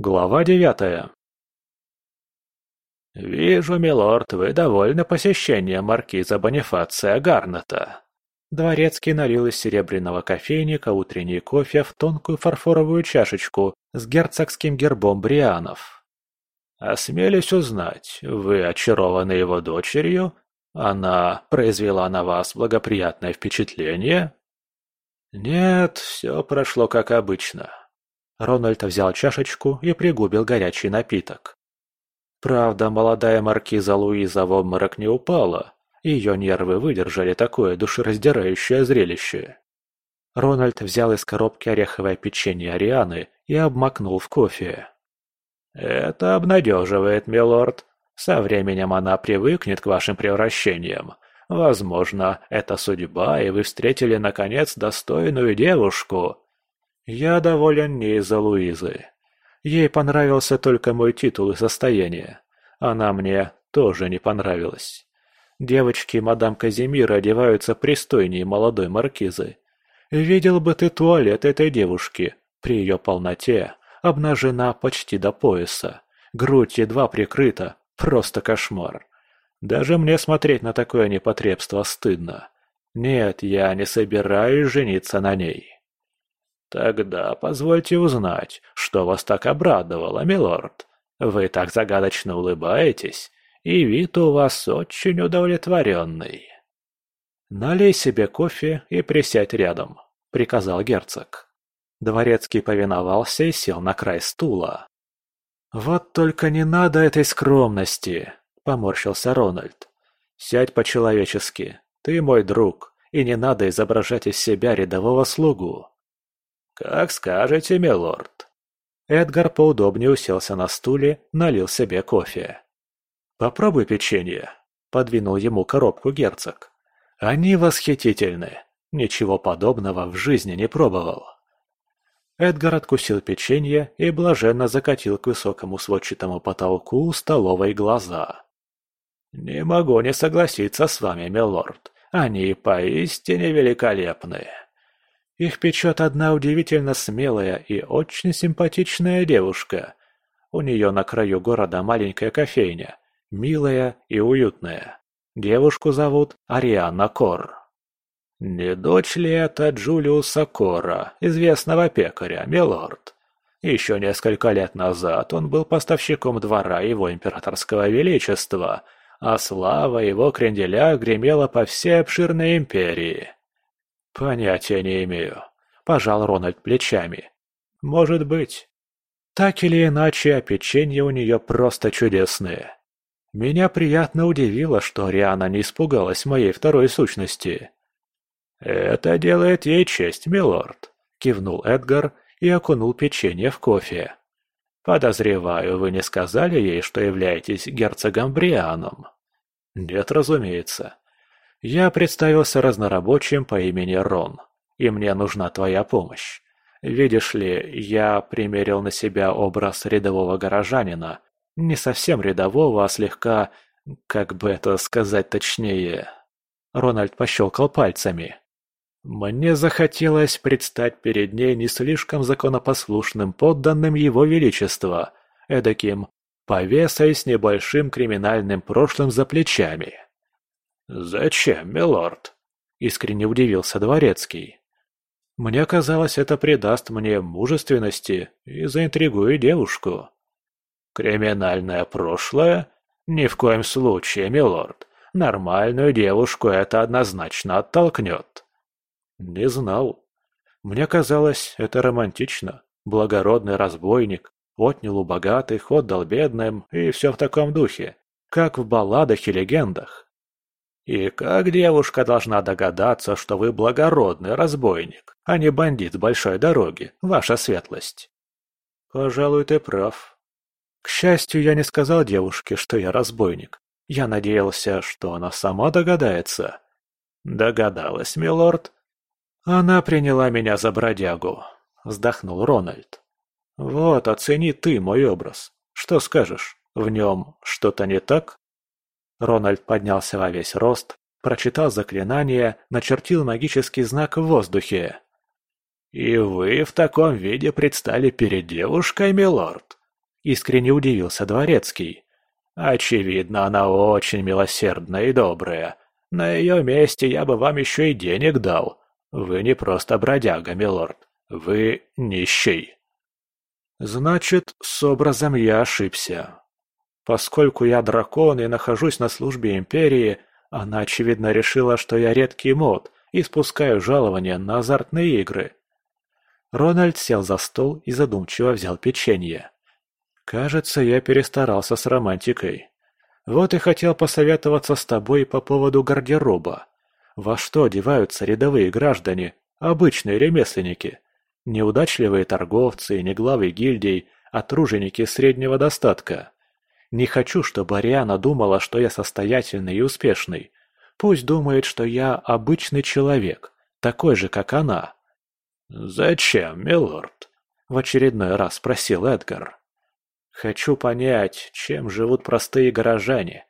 Глава девятая. «Вижу, милорд, вы довольны посещением маркиза Бонифация Гарнета». Дворецкий налил из серебряного кофейника утренний кофе в тонкую фарфоровую чашечку с герцогским гербом Брианов. «Осмелюсь узнать, вы очарованы его дочерью? Она произвела на вас благоприятное впечатление?» «Нет, все прошло как обычно». Рональд взял чашечку и пригубил горячий напиток. Правда, молодая маркиза Луиза в обморок не упала. Ее нервы выдержали такое душераздирающее зрелище. Рональд взял из коробки ореховое печенье Арианы и обмакнул в кофе. «Это обнадеживает, милорд. Со временем она привыкнет к вашим превращениям. Возможно, это судьба, и вы встретили, наконец, достойную девушку. Я доволен не из-за Луизы. Ей понравился только мой титул и состояние. Она мне тоже не понравилась. Девочки мадам Казимира одеваются пристойнее молодой маркизы. Видел бы ты туалет этой девушки. При ее полноте обнажена почти до пояса. Грудь едва прикрыта. Просто кошмар. Даже мне смотреть на такое непотребство стыдно. Нет, я не собираюсь жениться на ней. Тогда позвольте узнать, что вас так обрадовало, милорд. Вы так загадочно улыбаетесь, и вид у вас очень удовлетворенный. «Налей себе кофе и присядь рядом», — приказал герцог. Дворецкий повиновался и сел на край стула. «Вот только не надо этой скромности», — поморщился Рональд. «Сядь по-человечески. Ты мой друг, и не надо изображать из себя рядового слугу». «Как скажете, милорд». Эдгар поудобнее уселся на стуле, налил себе кофе. «Попробуй печенье», — подвинул ему коробку герцог. «Они восхитительны. Ничего подобного в жизни не пробовал». Эдгар откусил печенье и блаженно закатил к высокому сводчатому потолку столовой глаза. «Не могу не согласиться с вами, милорд. Они поистине великолепны. Их печет одна удивительно смелая и очень симпатичная девушка. У нее на краю города маленькая кофейня, милая и уютная. Девушку зовут Ариана Кор. Не дочь ли это Джулиуса Кора, известного пекаря, милорд? Еще несколько лет назад он был поставщиком двора его императорского величества, а слава его кренделя гремела по всей обширной империи. Понятия не имею. Пожал Рональд плечами. Может быть. Так или иначе, печенье у нее просто чудесные. Меня приятно удивило, что Риана не испугалась моей второй сущности. «Это делает ей честь, милорд», — кивнул Эдгар и окунул печенье в кофе. «Подозреваю, вы не сказали ей, что являетесь герцогом Брианом?» «Нет, разумеется. Я представился разнорабочим по имени Рон, и мне нужна твоя помощь. Видишь ли, я примерил на себя образ рядового горожанина, не совсем рядового, а слегка, как бы это сказать точнее. Рональд пощелкал пальцами. Мне захотелось предстать перед ней не слишком законопослушным подданным его величества, эдаким повесой с небольшим криминальным прошлым за плечами. «Зачем, милорд?» – искренне удивился Дворецкий. «Мне казалось, это придаст мне мужественности и заинтригует девушку». «Криминальное прошлое? Ни в коем случае, милорд. Нормальную девушку это однозначно оттолкнет». «Не знал. Мне казалось, это романтично. Благородный разбойник, отнял у богатых, отдал бедным и все в таком духе, как в балладах и легендах. И как девушка должна догадаться, что вы благородный разбойник, а не бандит большой дороги, ваша светлость? Пожалуй, ты прав. К счастью, я не сказал девушке, что я разбойник. Я надеялся, что она сама догадается. Догадалась, милорд, «Она приняла меня за бродягу», — вздохнул Рональд. «Вот, оцени ты мой образ. Что скажешь, в нем что-то не так?» Рональд поднялся во весь рост, прочитал заклинание, начертил магический знак в воздухе. «И вы в таком виде предстали перед девушкой, милорд? — искренне удивился Дворецкий. «Очевидно, она очень милосердная и добрая. На ее месте я бы вам еще и денег дал. Вы не просто бродяга, милорд. Вы нищий». «Значит, с образом я ошибся. Поскольку я дракон и нахожусь на службе Империи, она, очевидно, решила, что я редкий мод и спускаю жалования на азартные игры. Рональд сел за стол и задумчиво взял печенье. «Кажется, я перестарался с романтикой. Вот и хотел посоветоваться с тобой по поводу гардероба. Во что одеваются рядовые граждане, обычные ремесленники? Неудачливые торговцы, не главы гильдий, а труженики среднего достатка. Не хочу, чтобы Ариана думала, что я состоятельный и успешный. Пусть думает, что я обычный человек, такой же, как она». «Зачем, милорд?» — в очередной раз спросил Эдгар. «Хочу понять, чем живут простые горожане.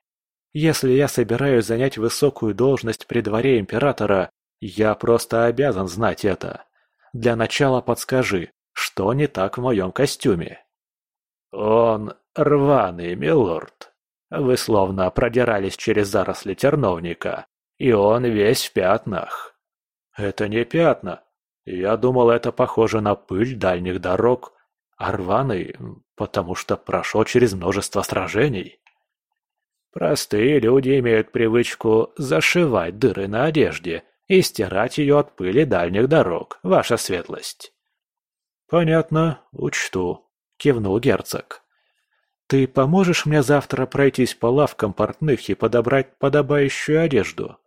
Если я собираюсь занять высокую должность при дворе императора, я просто обязан знать это. Для начала подскажи, что не так в моем костюме?» «Он рваный, милорд. Вы словно продирались через заросли терновника, и он весь в пятнах». «Это не пятна, я думал, это похоже на пыль дальних дорог, а рваный, потому что прошел через множество сражений. Простые люди имеют привычку зашивать дыры на одежде и стирать ее от пыли дальних дорог, ваша светлость. «Понятно, учту», — кивнул герцог. «Ты поможешь мне завтра пройтись по лавкам портных и подобрать подобающую одежду?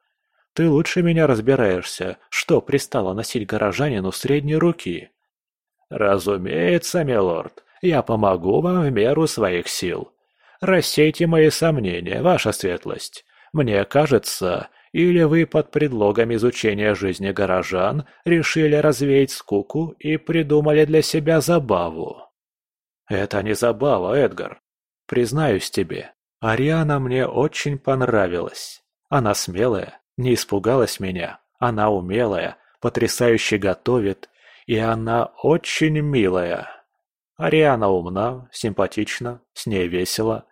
Ты лучше меня разбираешься, что пристало носить горожанину средней руки. Разумеется, милорд, я помогу вам в меру своих сил. Рассейте мои сомнения, ваша светлость. Мне кажется, или вы под предлогом изучения жизни горожан решили развеять скуку и придумали для себя забаву. Это не забава, Эдгар. Признаюсь тебе, Ариана мне очень понравилась. Она смелая, не испугалась меня. Она умелая, потрясающе готовит, и она очень милая. Ариана умна, симпатична, с ней весело.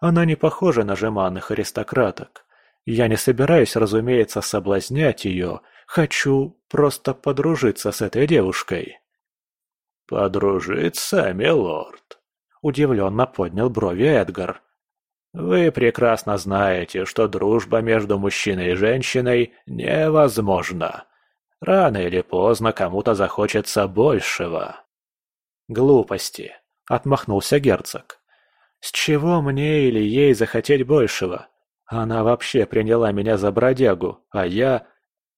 Она не похожа на жеманных аристократок. Я не собираюсь, разумеется, соблазнять ее. Хочу просто подружиться с этой девушкой. «Подружиться, милорд?» Удивленно поднял брови Эдгар. Вы прекрасно знаете, что дружба между мужчиной и женщиной невозможна. Рано или поздно кому-то захочется большего. Глупости, отмахнулся герцог. С чего мне или ей захотеть большего? Она вообще приняла меня за бродягу, а я...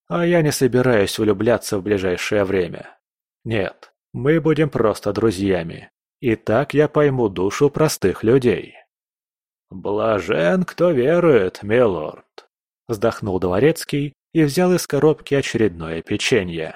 А я не собираюсь влюбляться в ближайшее время. Нет, мы будем просто друзьями. И так я пойму душу простых людей. «Блажен, кто верует, милорд!» Вздохнул дворецкий и взял из коробки очередное печенье.